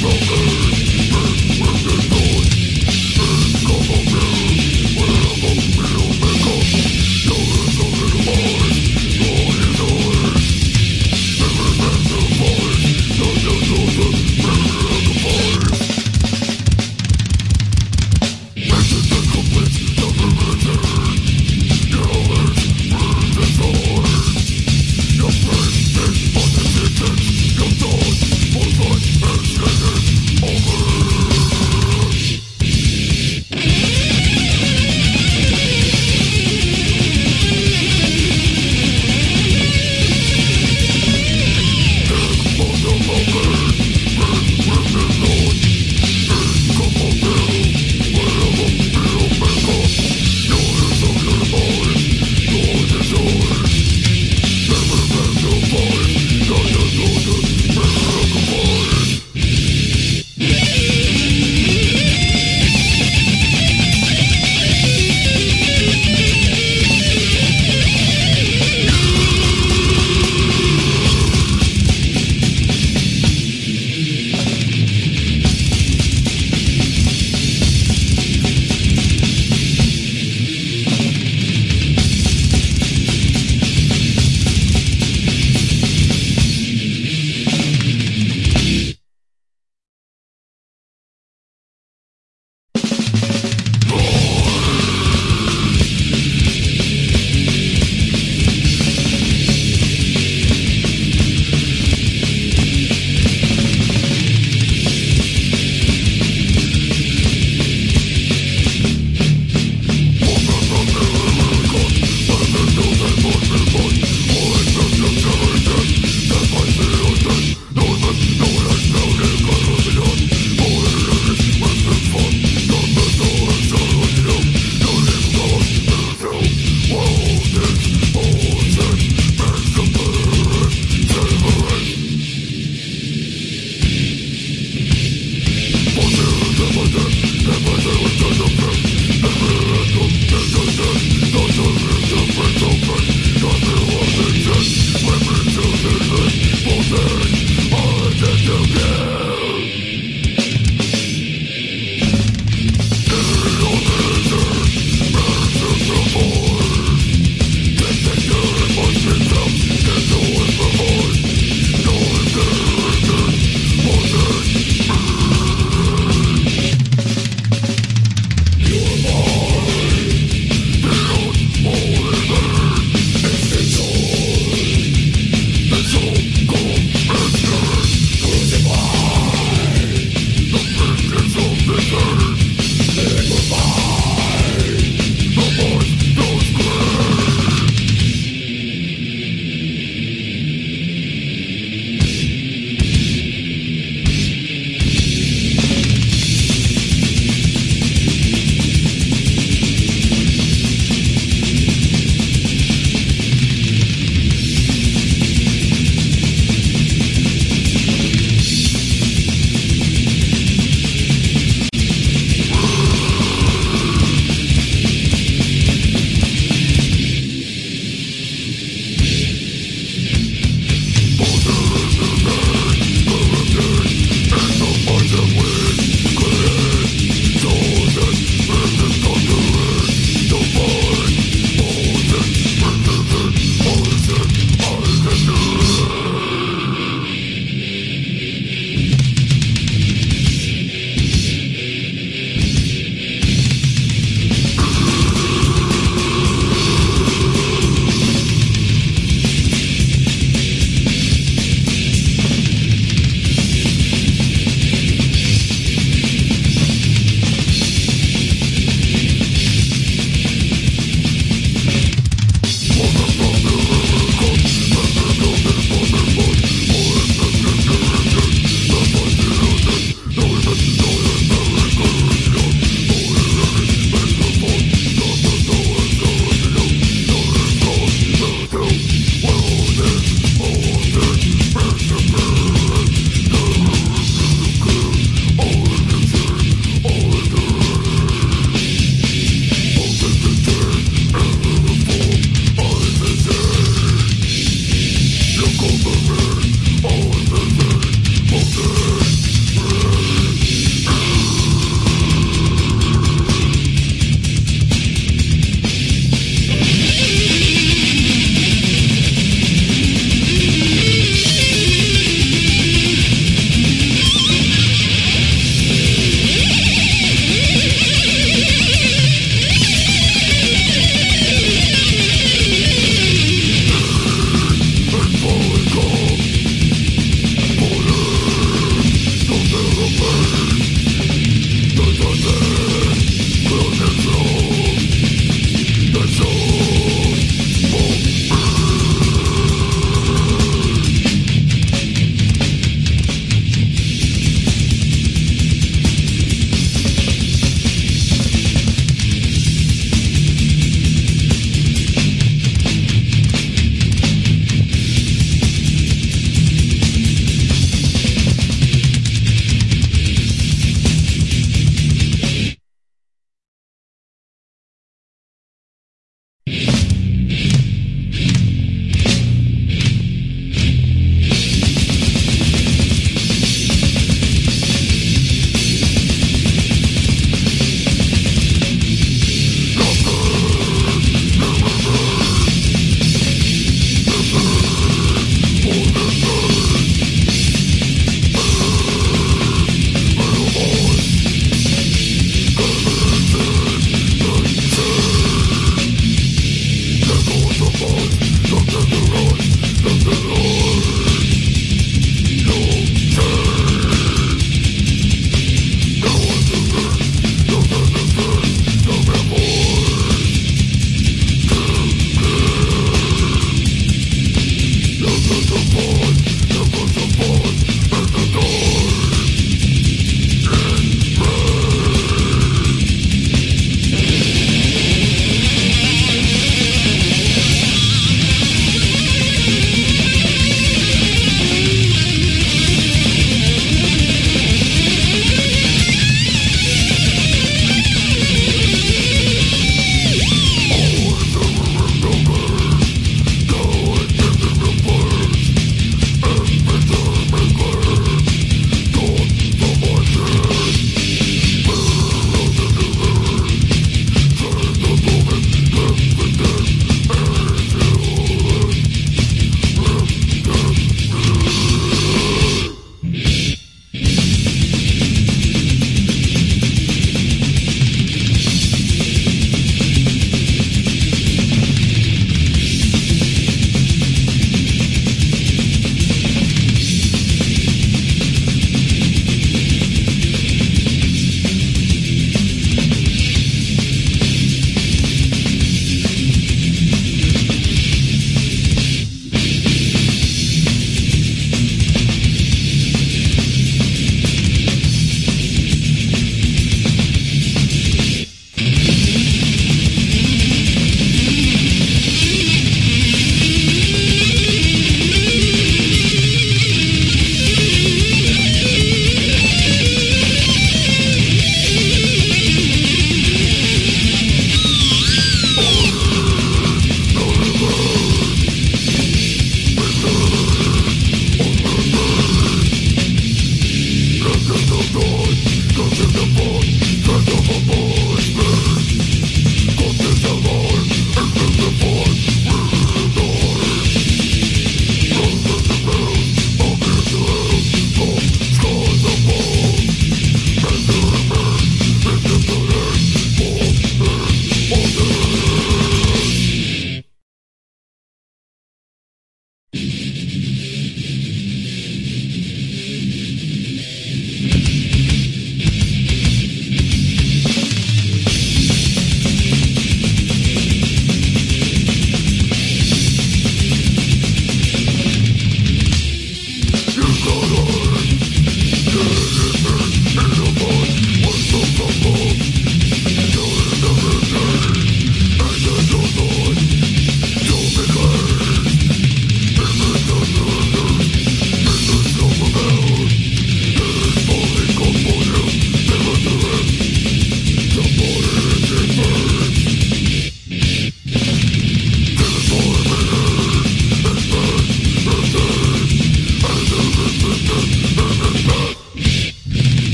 Broken